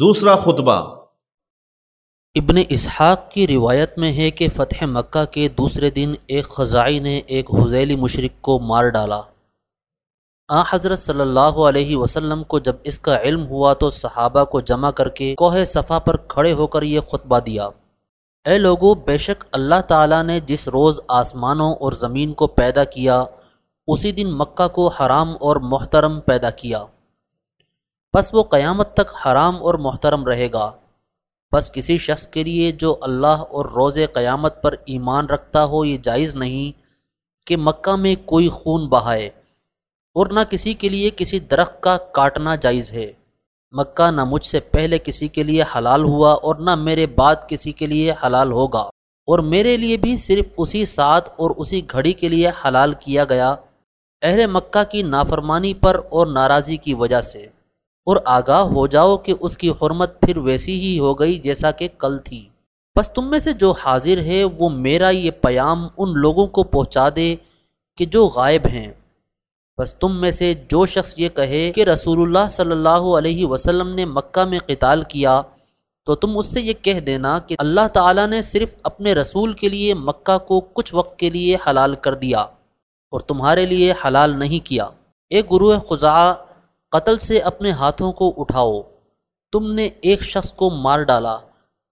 دوسرا خطبہ۔ ابن اسحاق کی روایت میں ہے کہ فتح مکہ کے دوسرے دن ایک خزائی نے ایک حضیلی مشرق کو مار ڈالا۔ آ، حضرت صلی اللہ علیہ وسلم کو جب اس کا علم ہوا تو صحابہ کو جمع کر کے کوہ صفا پر کھڑے ہو کر یہ خطبہ دیا۔ اے لوگو، بے شک اللہ تعالیٰ نے جس روز آسمانوں اور زمین کو پیدا کیا، اسی دن مکہ کو حرام اور محترم پیدا کیا۔ پس وہ قیامت تک حرام اور محترم رہے گا۔ بس کسی شخص کے لیے جو اللہ اور روز قیامت پر ایمان رکھتا ہو، یہ جائز نہیں کہ مکہ میں کوئی خون بہائے اور نہ کسی کے لیے کسی درخت کا کاٹنا جائز ہے۔ مکہ نہ مجھ سے پہلے کسی کے لیے حلال ہوا اور نہ میرے بعد کسی کے لیے حلال ہوگا۔ اور میرے لیے بھی صرف اسی ساتھ اور اسی گھڑی کے لیے حلال کیا گیا۔ اہل مکہ کی نافرمانی پر اور ناراضی کی وجہ سے۔ اور آگاہ ہو جاؤ کہ اس کی حرمت پھر ویسی ہی ہو گئی جیسا کہ کل تھی۔ بس تم میں سے جو حاضر ہے وہ میرا یہ پیام ان لوگوں کو پہنچا دے کہ جو غائب ہیں۔ بس تم میں سے جو شخص یہ کہے کہ رسول اللہ صلی اللہ علیہ وسلم نے مکہ میں قتال کیا، تو تم اس سے یہ کہہ دینا کہ اللہ تعالیٰ نے صرف اپنے رسول کے لیے مکہ کو کچھ وقت کے لیے حلال کر دیا اور تمہارے لیے حلال نہیں کیا۔ ایک گروہ خزا قتل سے اپنے ہاتھوں کو اٹھاؤ۔ تم نے ایک شخص کو مار ڈالا،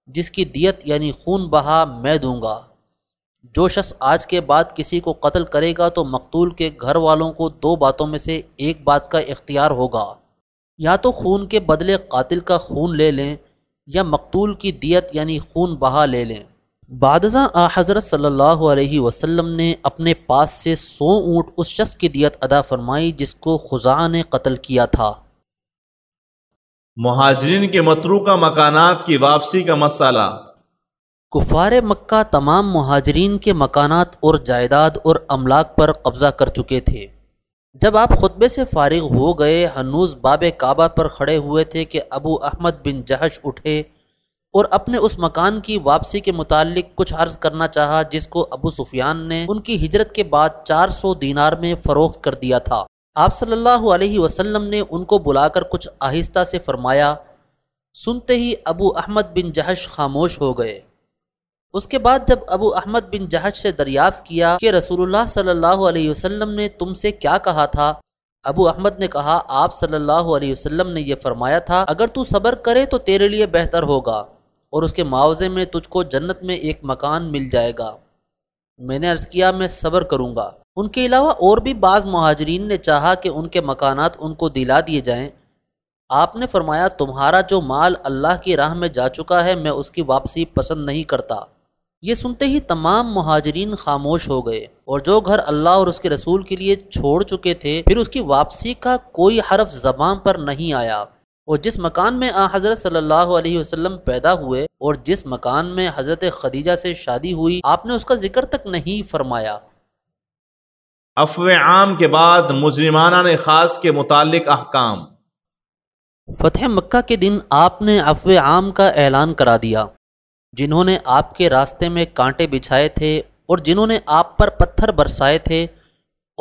جس کی دیت یعنی خون بہا میں دوں گا۔ جو شخص آج کے بعد کسی کو قتل کرے گا تو مقتول کے گھر والوں کو دو باتوں میں سے ایک بات کا اختیار ہوگا۔ یا تو خون کے بدلے قاتل کا خون لے لیں یا مقتول کی دیت یعنی خون بہا لے لیں۔ بادضاں آ حضرت صلی اللہ علیہ وسلم نے اپنے پاس سے سو اونٹ اس شخص کی دیت ادا فرمائی جس کو خزاں نے قتل کیا تھا۔ مہاجرین کے متروکہ مکانات کی واپسی کا مسئلہ۔ کفار مکہ تمام مہاجرین کے مکانات اور جائیداد اور املاک پر قبضہ کر چکے تھے۔ جب آپ خطبے سے فارغ ہو گئے ہنوز باب کعبہ پر کھڑے ہوئے تھے کہ ابو احمد بن جہش اٹھے اور اپنے اس مکان کی واپسی کے متعلق کچھ عرض کرنا چاہا جس کو ابو سفیان نے ان کی ہجرت کے بعد چار سو دینار میں فروخت کر دیا تھا۔ آپ صلی اللہ علیہ وسلم نے ان کو بلا کر کچھ آہستہ سے فرمایا، سنتے ہی ابو احمد بن جہش خاموش ہو گئے۔ اس کے بعد جب ابو احمد بن جہش سے دریافت کیا کہ رسول اللہ صلی اللہ علیہ وسلم نے تم سے کیا کہا تھا، ابو احمد نے کہا، آپ صلی اللہ علیہ وسلم نے یہ فرمایا تھا، اگر تو صبر کرے تو تیرے لیے بہتر ہوگا۔ اور اس کے معاوضے میں تجھ کو جنت میں ایک مکان مل جائے گا۔ میں نے عرض کیا، میں صبر کروں گا۔ ان کے علاوہ اور بھی بعض مہاجرین نے چاہا کہ ان کے مکانات ان کو دلا دیے جائیں۔ آپ نے فرمایا، تمہارا جو مال اللہ کی راہ میں جا چکا ہے، میں اس کی واپسی پسند نہیں کرتا۔ یہ سنتے ہی تمام مہاجرین خاموش ہو گئے اور جو گھر اللہ اور اس کے رسول کے لیے چھوڑ چکے تھے، پھر اس کی واپسی کا کوئی حرف زبان پر نہیں آیا۔ اور جس مکان میں آ حضرت صلی اللہ علیہ وسلم پیدا ہوئے اور جس مکان میں حضرت خدیجہ سے شادی ہوئی آپ نے اس کا ذکر تک نہیں فرمایا۔ افو عام کے بعد مجرمانہ نے خاص کے متعلق احکام۔ فتح مکہ کے دن آپ نے افو عام کا اعلان کرا دیا جنہوں نے آپ کے راستے میں کانٹے بچھائے تھے اور جنہوں نے آپ پر پتھر برسائے تھے۔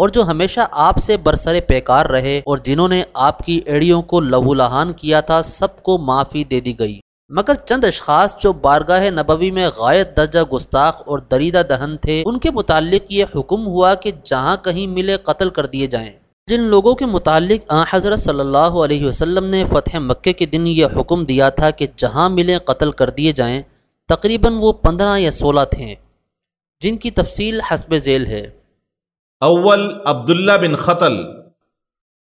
اور جو ہمیشہ آپ سے برسر پیکار رہے اور جنہوں نے آپ کی ایڑیوں کو لہو لہان کیا تھا، سب کو معافی دے دی گئی۔ مگر چند اشخاص جو بارگاہ نبوی میں غائط درجہ گستاخ اور دریدہ دہن تھے، ان کے متعلق یہ حکم ہوا کہ جہاں کہیں ملے قتل کر دیے جائیں۔ جن لوگوں کے متعلق آ حضرت صلی اللہ علیہ وسلم نے فتح مکے کے دن یہ حکم دیا تھا کہ جہاں ملے قتل کر دیے جائیں، تقریباً وہ پندرہ یا سولہ تھے۔ جن کی تفصیل حسب ذیل ہے۔ اول عبداللہ بن قتل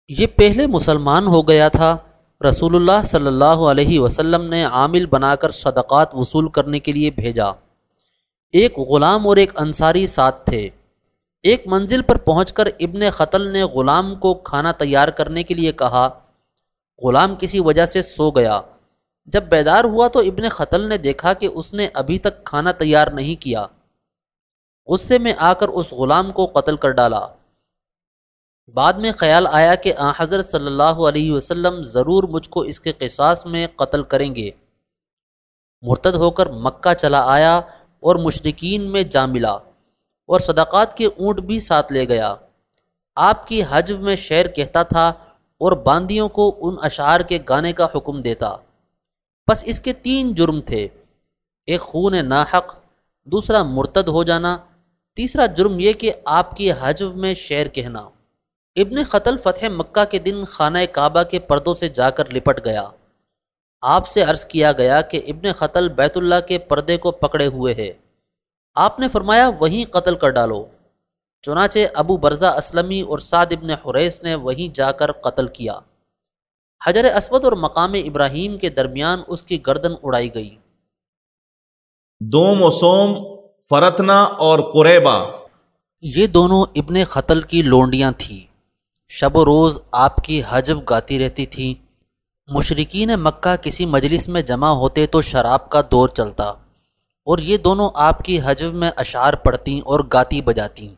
یہ پہلے مسلمان ہو گیا تھا۔ رسول اللہ صلی اللہ علیہ وسلم نے عامل بنا کر صدقات وصول کرنے کے لیے بھیجا۔ ایک غلام اور ایک انصاری ساتھ تھے۔ ایک منزل پر پہنچ کر ابن قتل نے غلام کو کھانا تیار کرنے کے لیے کہا۔ غلام کسی وجہ سے سو گیا۔ جب بیدار ہوا تو ابن قتل نے دیکھا کہ اس نے ابھی تک کھانا تیار نہیں کیا۔ غصے میں آ کر اس غلام کو قتل کر ڈالا۔ بعد میں خیال آیا کہ آ، حضرت صلی اللہ علیہ وسلم ضرور مجھ کو اس کے قصاص میں قتل کریں گے۔ مرتد ہو کر مکہ چلا آیا اور مشرقین میں جا ملا اور صدقات کے اونٹ بھی ساتھ لے گیا۔ آپ کی حجو میں شعر کہتا تھا اور باندیوں کو ان اشعار کے گانے کا حکم دیتا۔ پس اس کے تین جرم تھے۔ ایک خون ناحق، دوسرا مرتد ہو جانا تیسرا جرم یہ کہ آپ کی حجو میں شعر کہنا ابن قتل فتح مکہ کے دن خانہ کعبہ کے پردوں سے جا کر لپٹ گیا۔ آپ سے عرض کیا گیا کہ ابن قتل بیت اللہ کے پردے کو پکڑے ہوئے ہے۔ آپ نے فرمایا، وہیں قتل کر ڈالو۔ چنانچہ ابو برزہ اسلمی اور سعد ابن حریث نے وہیں جا کر قتل کیا۔ حجر اسود اور مقام ابراہیم کے درمیان اس کی گردن اڑائی گئی۔ دوم و سوم فرتنا اور قریبا۔ یہ دونوں ابن قتل کی لونڈیاں تھیں۔ شب و روز آپ کی حجب گاتی رہتی تھیں۔ مشرقین مکہ کسی مجلس میں جمع ہوتے تو شراب کا دور چلتا۔ اور یہ دونوں آپ کی حجب میں اشعار پڑھتیں اور گاتی بجاتیں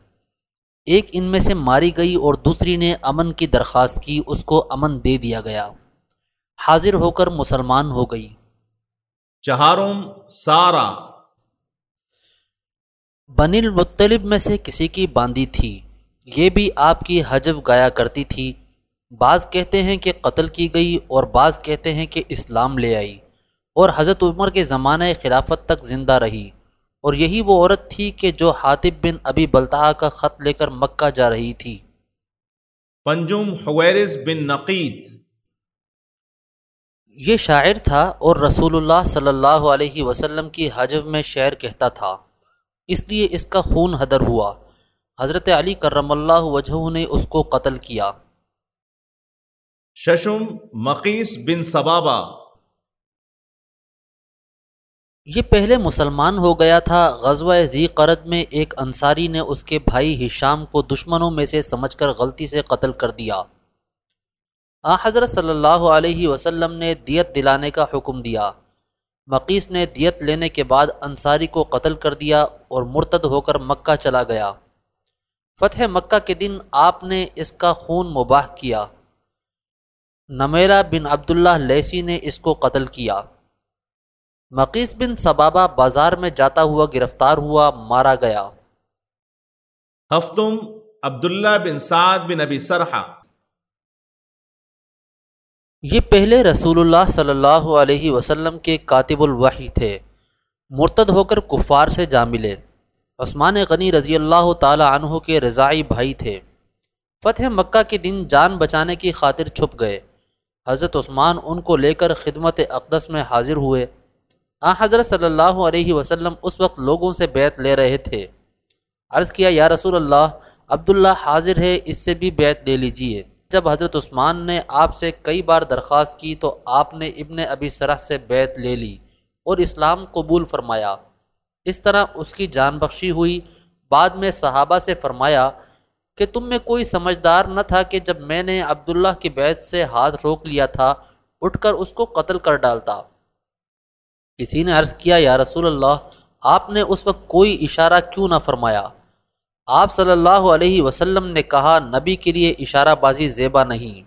ایک ان میں سے ماری گئی اور دوسری نے امن کی درخواست کی اس کو امن دے دیا گیا۔ حاضر ہو کر مسلمان ہو گئی۔ چہارم سارا بن المطلب میں سے کسی کی باندی تھی۔ یہ بھی آپ کی حجب گایا کرتی تھی۔ بعض کہتے ہیں کہ قتل کی گئی اور بعض کہتے ہیں کہ اسلام لے آئی۔ اور حضرت عمر کے زمانہ خلافت تک زندہ رہی۔ اور یہی وہ عورت تھی کہ جو حاطب بن ابی بلتا کا خط لے کر مکہ جا رہی تھی۔ پنجم حویرز بن نقید یہ شاعر تھا اور رسول اللہ صلی اللہ علیہ وسلم کی حجب میں شعر کہتا تھا۔ اس لیے اس کا خون حدر ہوا۔ حضرت علی کرم اللہ وجہ نے اس کو قتل کیا۔ ششم مقیس بن سبابا یہ پہلے مسلمان ہو گیا تھا۔ غزوہ ذی قرد میں ایک انصاری نے اس کے بھائی ہشام کو دشمنوں میں سے سمجھ کر غلطی سے قتل کر دیا۔ آ حضرت صلی اللہ علیہ وسلم نے دیت دلانے کا حکم دیا۔ مقیس نے دیت لینے کے بعد انصاری کو قتل کر دیا اور مرتد ہو کر مکہ چلا گیا۔ فتح مکہ کے دن آپ نے اس کا خون مباح کیا۔ نمیرہ بن عبداللہ لیسی نے اس کو قتل کیا۔ مقیس بن سبابہ بازار میں جاتا ہوا گرفتار ہوا، مارا گیا۔ ہفتم عبداللہ بن سعد بن ابی سرحا یہ پہلے رسول اللہ صلی اللہ علیہ وسلم کے کاتب الوحی تھے۔ مرتد ہو کر کفار سے جا ملے۔ عثمان غنی رضی اللہ تعالی عنہ کے رضائی بھائی تھے۔ فتح مکہ کے دن جان بچانے کی خاطر چھپ گئے۔ حضرت عثمان ان کو لے کر خدمت اقدس میں حاضر ہوئے۔ آ حضرت صلی اللہ علیہ وسلم اس وقت لوگوں سے بیت لے رہے تھے۔ عرض کیا، یا رسول اللہ، عبداللہ حاضر ہے، اس سے بھی بیت لے لیجیے۔ جب حضرت عثمان نے آپ سے کئی بار درخواست کی تو آپ نے ابن ابی سرح سے بیت لے لی اور اسلام قبول فرمایا۔ اس طرح اس کی جان بخشی ہوئی۔ بعد میں صحابہ سے فرمایا کہ تم میں کوئی سمجھدار نہ تھا کہ جب میں نے عبداللہ کی بیت سے ہاتھ روک لیا تھا، اٹھ کر اس کو قتل کر ڈالتا۔ کسی نے عرض کیا، یا رسول اللہ، آپ نے اس وقت کوئی اشارہ کیوں نہ فرمایا؟ آپ صلی اللہ علیہ وسلم نے کہا، نبی کے لیے اشارہ بازی زیبا نہیں۔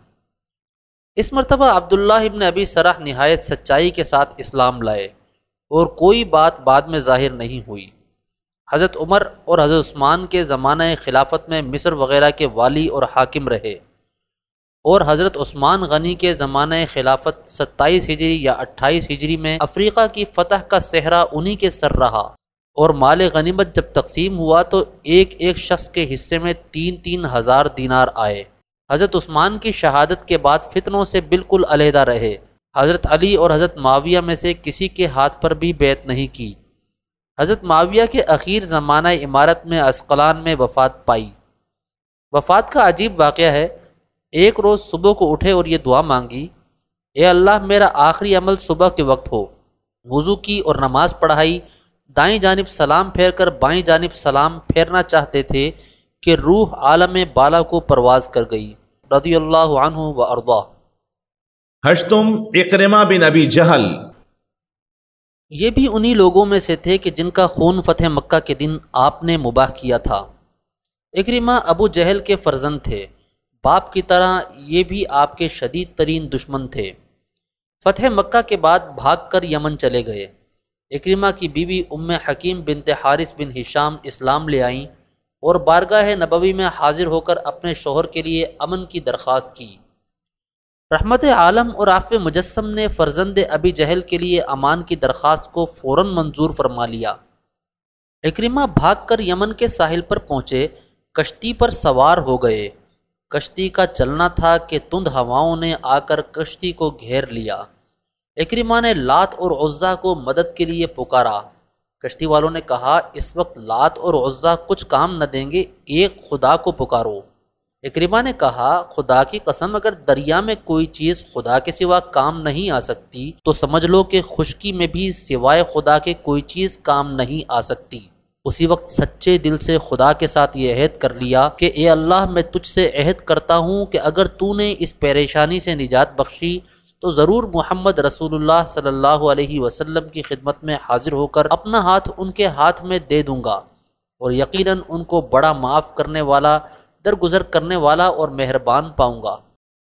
اس مرتبہ عبداللہ ابن ابی سرح نہایت سچائی کے ساتھ اسلام لائے اور کوئی بات بعد میں ظاہر نہیں ہوئی۔ حضرت عمر اور حضرت عثمان کے زمانہ خلافت میں مصر وغیرہ کے والی اور حاکم رہے۔ اور حضرت عثمان غنی کے زمانہ خلافت ستائیس ہجری یا اٹھائیس ہجری میں افریقہ کی فتح کا صحرا انہی کے سر رہا۔ اور مال غنیمت جب تقسیم ہوا تو ایک ایک شخص کے حصے میں تین تین ہزار دینار آئے۔ حضرت عثمان کی شہادت کے بعد فتنوں سے بالکل علیحدہ رہے۔ حضرت علی اور حضرت معاویہ میں سے کسی کے ہاتھ پر بھی بیت نہیں کی۔ حضرت معاویہ کے اخیر زمانہ عمارت میں اسقلان میں وفات پائی۔ وفات کا عجیب واقعہ ہے۔ ایک روز صبح کو اٹھے اور یہ دعا مانگی، اے اللہ، میرا آخری عمل صبح کے وقت ہو۔ وضو کی اور نماز پڑھائی دائیں جانب سلام پھیر کر بائیں جانب سلام پھیرنا چاہتے تھے کہ روح عالم بالا کو پرواز کر گئی۔ رضی اللہ عنہ و اردا ہشتم اکرما بن ابی جہل۔ یہ بھی انہی لوگوں میں سے تھے کہ جن کا خون فتح مکہ کے دن آپ نے مباح کیا تھا۔ اکرما ابو جہل کے فرزند تھے۔ باپ کی طرح یہ بھی آپ کے شدید ترین دشمن تھے۔ فتح مکہ کے بعد بھاگ کر یمن چلے گئے۔ اکریمہ کی بیوی ام حکیم بنت حارث بن ہشام اسلام لے آئیں اور بارگاہ نبوی میں حاضر ہو کر اپنے شوہر کے لیے امن کی درخواست کی۔ رحمت عالم اور آف مجسم نے فرزند ابی جہل کے لیے امان کی درخواست کو فوراً منظور فرما لیا۔ اکریمہ بھاگ کر یمن کے ساحل پر پہنچے، کشتی پر سوار ہو گئے۔ کشتی کا چلنا تھا کہ تند ہواؤں نے آ کر کشتی کو گھیر لیا۔ اکریمہ نے لات اور عزا کو مدد کے لیے پکارا۔ کشتی والوں نے کہا، اس وقت لات اور عزا کچھ کام نہ دیں گے، ایک خدا کو پکارو۔ اکریمہ نے کہا، خدا کی قسم، اگر دریا میں کوئی چیز خدا کے سوا کام نہیں آ سکتی، تو سمجھ لو کہ خشکی میں بھی سوائے خدا کے کوئی چیز کام نہیں آ سکتی۔ اسی وقت سچے دل سے خدا کے ساتھ یہ عہد کر لیا کہ، اے اللہ، میں تجھ سے عہد کرتا ہوں کہ اگر تو نے اس پریشانی سے نجات بخشی تو ضرور محمد رسول اللہ صلی اللہ علیہ وسلم کی خدمت میں حاضر ہو کر اپنا ہاتھ ان کے ہاتھ میں دے دوں گا اور یقیناً ان کو بڑا معاف کرنے والا، درگزر کرنے والا اور مہربان پاؤں گا۔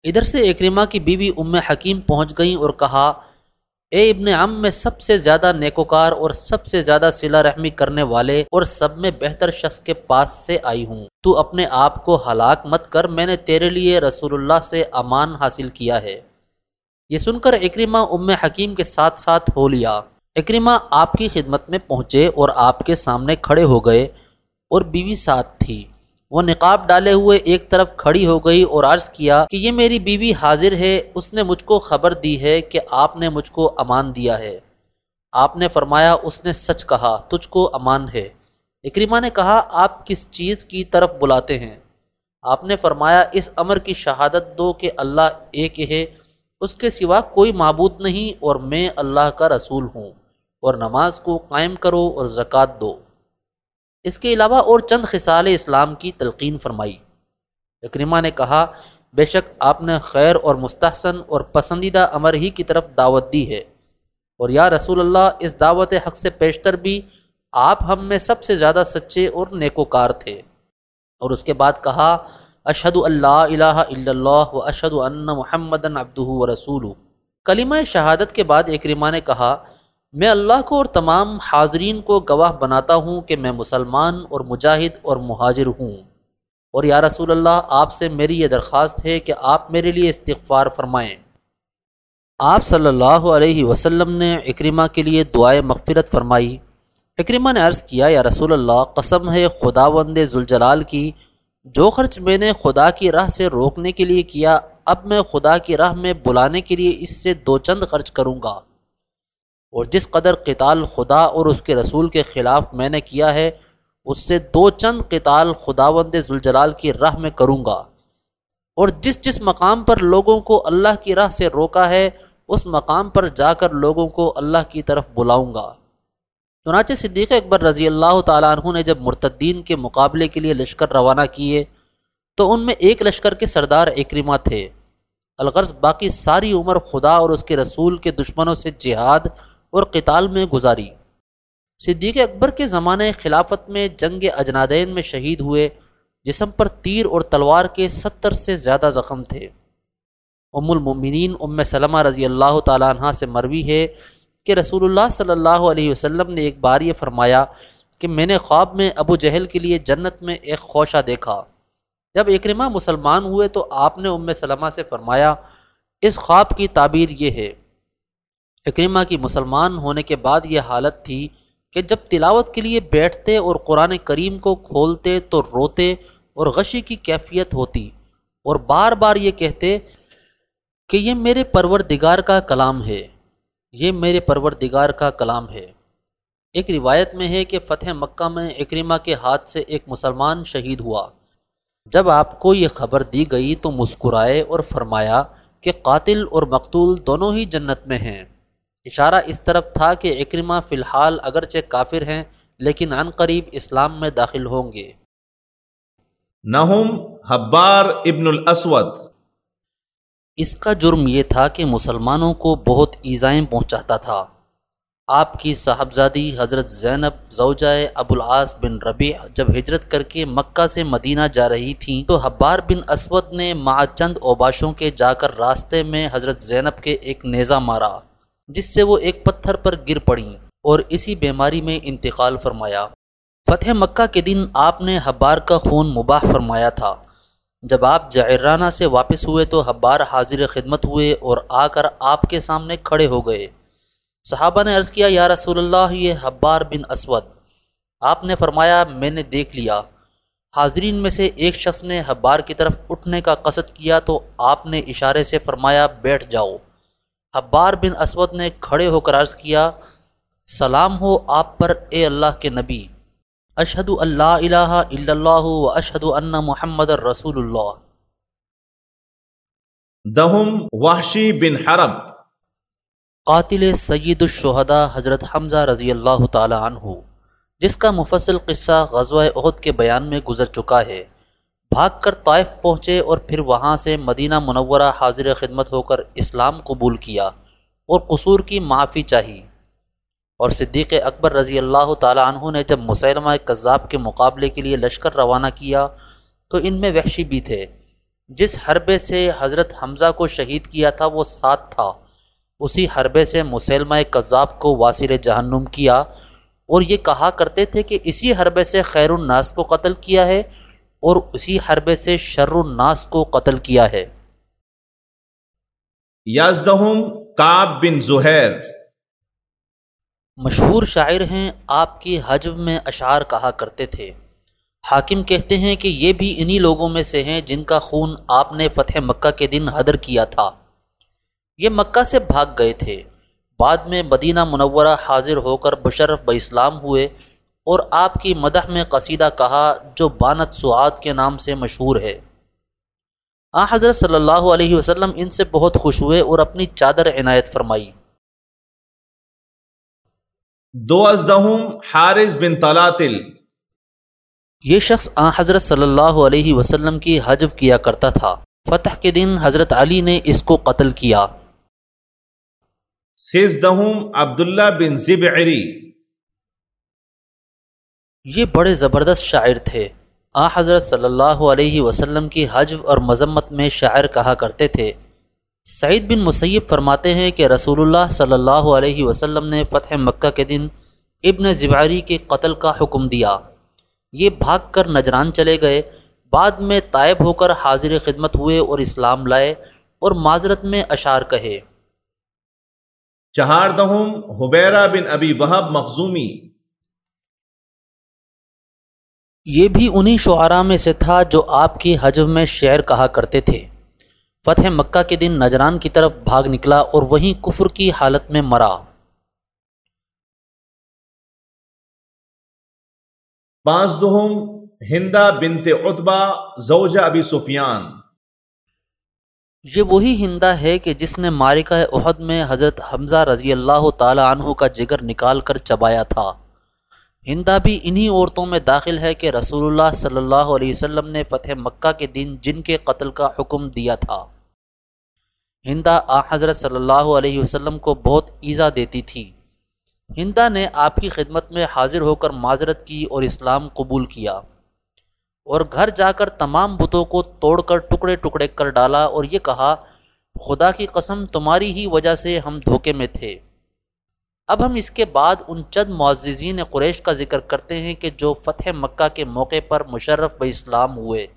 ادھر سے اکریمہ کی بیوی ام حکیم پہنچ گئیں اور کہا، اے ابن ام میں سب سے زیادہ نیکوکار اور سب سے زیادہ صلہ رحمی کرنے والے اور سب میں بہتر شخص کے پاس سے آئی ہوں۔ تو اپنے آپ کو ہلاک مت کر، میں نے تیرے لیے رسول اللہ سے امان حاصل کیا ہے۔ یہ سن کر اکریمہ ام حکیم کے ساتھ ساتھ ہو لیا۔ اکریمہ آپ کی خدمت میں پہنچے اور آپ کے سامنے کھڑے ہو گئے اور بیوی ساتھ تھی۔ وہ نقاب ڈالے ہوئے ایک طرف کھڑی ہو گئی اور عرض کیا کہ یہ میری بیوی حاضر ہے، اس نے مجھ کو خبر دی ہے کہ آپ نے مجھ کو امان دیا ہے۔ آپ نے فرمایا، اس نے سچ کہا، تجھ کو امان ہے۔ اکریمہ نے کہا، آپ کس چیز کی طرف بلاتے ہیں؟ آپ نے فرمایا، اس امر کی شہادت دو کہ اللہ ایک ہے۔ اس کے سوا کوئی معبود نہیں اور میں اللہ کا رسول ہوں اور نماز کو قائم کرو اور زکوٰۃ دو۔ اس کے علاوہ اور چند خصال اسلام کی تلقین فرمائی۔ اکرمہ نے کہا، بے شک آپ نے خیر اور مستحسن اور پسندیدہ امر ہی کی طرف دعوت دی ہے۔ اور یا رسول اللہ، اس دعوت حق سے پیشتر بھی آپ ہم میں سب سے زیادہ سچے اور نیکوکار تھے۔ اور اس کے بعد کہا اشد اللہ الہ الا اللہ و اشد ان محمد ابدہ و رسول کلمہ شہادت کے بعد اکرمہ نے کہا، میں اللہ کو اور تمام حاضرین کو گواہ بناتا ہوں کہ میں مسلمان اور مجاہد اور مہاجر ہوں۔ اور یا رسول اللہ، آپ سے میری یہ درخواست ہے کہ آپ میرے لیے استغفار فرمائیں۔ آپ صلی اللہ علیہ وسلم نے اکرمہ کے لیے دعائے مغفرت فرمائی۔ اکرمہ نے عرض کیا، یا رسول اللہ، قسم ہے خدا وند ذوالجلال کی جو خرچ میں نے خدا کی راہ سے روکنے کے لیے کیا، اب میں خدا کی راہ میں بلانے کے لیے اس سے دو چند خرچ کروں گا۔ اور جس قدر قتال خدا اور اس کے رسول کے خلاف میں نے کیا ہے، اس سے دو چند قتال خداوند ذوالجلال کی راہ میں کروں گا۔ اور جس جس مقام پر لوگوں کو اللہ کی راہ سے روکا ہے، اس مقام پر جا کر لوگوں کو اللہ کی طرف بلاؤں گا۔ چنانچہ صدیق اکبر رضی اللہ تعالیٰ عنہ نے جب مرتدین کے مقابلے کے لیے لشکر روانہ کیے، تو ان میں ایک لشکر کے سردار اکرمہ تھے۔ الغرض باقی ساری عمر خدا اور اس کے رسول کے دشمنوں سے جہاد اور قتال میں گزاری۔ صدیق اکبر کے زمانۂ خلافت میں جنگ اجنادین میں شہید ہوئے، جسم پر تیر اور تلوار کے ستر سے زیادہ زخم تھے۔ ام المؤمنین ام سلمہ رضی اللہ تعالیٰ عنہ سے مروی ہے کہ رسول اللہ صلی اللہ علیہ وسلم نے ایک بار یہ فرمایا کہ میں نے خواب میں ابو جہل کے لیے جنت میں ایک خوشہ دیکھا۔ جب اکرمہ مسلمان ہوئے تو آپ نے ام سلمہ سے فرمایا، اس خواب کی تعبیر یہ ہے۔ اکرمہ کی مسلمان ہونے کے بعد یہ حالت تھی کہ جب تلاوت کے لیے بیٹھتے اور قرآن کریم کو کھولتے تو روتے اور غشی کی کیفیت ہوتی اور بار بار یہ کہتے کہ یہ میرے پروردگار کا کلام ہے۔ یہ میرے پروردگار کا کلام ہے۔ ایک روایت میں ہے کہ فتح مکہ میں اکرمہ کے ہاتھ سے ایک مسلمان شہید ہوا۔ جب آپ کو یہ خبر دی گئی تو مسکرائے اور فرمایا کہ قاتل اور مقتول دونوں ہی جنت میں ہیں۔ اشارہ اس طرف تھا کہ اکرمہ فی الحال اگرچہ کافر ہیں، لیکن عن قریب اسلام میں داخل ہوں گے۔ نہم حبار ابن الاسود۔ اس کا جرم یہ تھا کہ مسلمانوں کو بہت ایزائیں پہنچاتا تھا۔ آپ کی صاحبزادی حضرت زینب زوجائے ابو العاص بن ربیع جب ہجرت کر کے مکہ سے مدینہ جا رہی تھیں، تو حبار بن اسود نے مع چند اوباشوں کے جا کر راستے میں حضرت زینب کے ایک نیزہ مارا، جس سے وہ ایک پتھر پر گر پڑیں اور اسی بیماری میں انتقال فرمایا۔ فتح مکہ کے دن آپ نے حبار کا خون مباح فرمایا تھا۔ جب آپ جعرانہ سے واپس ہوئے تو حبار حاضر خدمت ہوئے اور آ کر آپ کے سامنے کھڑے ہو گئے۔ صحابہ نے عرض کیا، یا رسول اللہ، یہ حبار بن اسود۔ آپ نے فرمایا، میں نے دیکھ لیا۔ حاضرین میں سے ایک شخص نے حبار کی طرف اٹھنے کا قصد کیا تو آپ نے اشارے سے فرمایا، بیٹھ جاؤ۔ حبار بن اسود نے کھڑے ہو کر عرض کیا، سلام ہو آپ پر، اے اللہ کے نبی۔ اشہد اللہ الہ الا اللہ و اشہد ان محمد رسول اللہ۔ دہم وحشی بن حرب۔ قاتل سید الشہداء حضرت حمزہ رضی اللہ تعالی عنہ جس کا مفصل قصہ غزوہ عہد کے بیان میں گزر چکا ہے۔ بھاگ کر طائف پہنچے اور پھر وہاں سے مدینہ منورہ حاضر خدمت ہو کر اسلام قبول کیا اور قصور کی معافی چاہی۔ اور صدیق اکبر رضی اللہ تعالیٰ عنہ نے جب مسلمہ کذاب کے مقابلے کے لیے لشکر روانہ کیا، تو ان میں وحشی بھی تھے۔ جس حربے سے حضرت حمزہ کو شہید کیا تھا، وہ ساتھ تھا۔ اسی حربے سے مسلمہ کذاب کو واصر جہنم کیا۔ اور یہ کہا کرتے تھے کہ اسی حربے سے خیر الناس کو قتل کیا ہے اور اسی حربے سے شر الناس کو قتل کیا ہے۔ یزدہم کعب بن زہیر۔ مشہور شاعر ہیں، آپ کی حجب میں اشعار کہا کرتے تھے۔ حاکم کہتے ہیں کہ یہ بھی انہی لوگوں میں سے ہیں جن کا خون آپ نے فتح مکہ کے دن حدر کیا تھا۔ یہ مکہ سے بھاگ گئے تھے۔ بعد میں مدینہ منورہ حاضر ہو کر بشرف ب اسلام ہوئے اور آپ کی مدح میں قصیدہ کہا جو بانت سعاد کے نام سے مشہور ہے۔ آ، حضرت صلی اللہ علیہ وسلم ان سے بہت خوش ہوئے اور اپنی چادر عنایت فرمائی۔ دو ازدہم حارث بن طلاتل یہ شخص آ حضرت صلی اللہ علیہ وسلم کی حجب کیا کرتا تھا۔ فتح کے دن حضرت علی نے اس کو قتل کیا۔ سیزدہم عبداللہ بن زبعری۔ یہ بڑے زبردست شاعر تھے۔ آ حضرت صلی اللہ علیہ وسلم کی حجب اور مذمت میں شاعر کہا کرتے تھے۔ سعید بن مسیب فرماتے ہیں کہ رسول اللہ صلی اللہ علیہ وسلم نے فتح مکہ کے دن ابن زباری کے قتل کا حکم دیا۔ یہ بھاگ کر نجران چلے گئے۔ بعد میں طائب ہو کر حاضر خدمت ہوئے اور اسلام لائے اور معذرت میں اشعار کہے۔ چہار دہم حبیرہ بن ابی وہب مخزومی۔ یہ بھی انہی شعراء میں سے تھا جو آپ کی حجب میں شعر کہا کرتے تھے۔ فتح مکہ کے دن نجران کی طرف بھاگ نکلا اور وہیں کفر کی حالت میں مرا۔ پانچ دہم ہندا بنت اتبا زوجہ ابی سفیان۔ یہ وہی ہندا ہے کہ جس نے مارکہ عہد میں حضرت حمزہ رضی اللہ تعالی عنہ کا جگر نکال کر چبایا تھا۔ ہندا بھی انہی عورتوں میں داخل ہے کہ رسول اللہ صلی اللہ علیہ وسلم نے فتح مکہ کے دن جن کے قتل کا حکم دیا تھا۔ ہندا آ حضرت صلی اللہ علیہ وسلم کو بہت ایزا دیتی تھی۔ ہندا نے آپ کی خدمت میں حاضر ہو کر معذرت کی اور اسلام قبول کیا۔ اور گھر جا کر تمام بتوں کو توڑ کر ٹکڑے ٹکڑے کر ڈالا اور یہ کہا، خدا کی قسم تمہاری ہی وجہ سے ہم دھوکے میں تھے۔ اب ہم اس کے بعد ان چند معززین قریش کا ذکر کرتے ہیں کہ جو فتح مکہ کے موقع پر مشرف ب اسلام ہوئے۔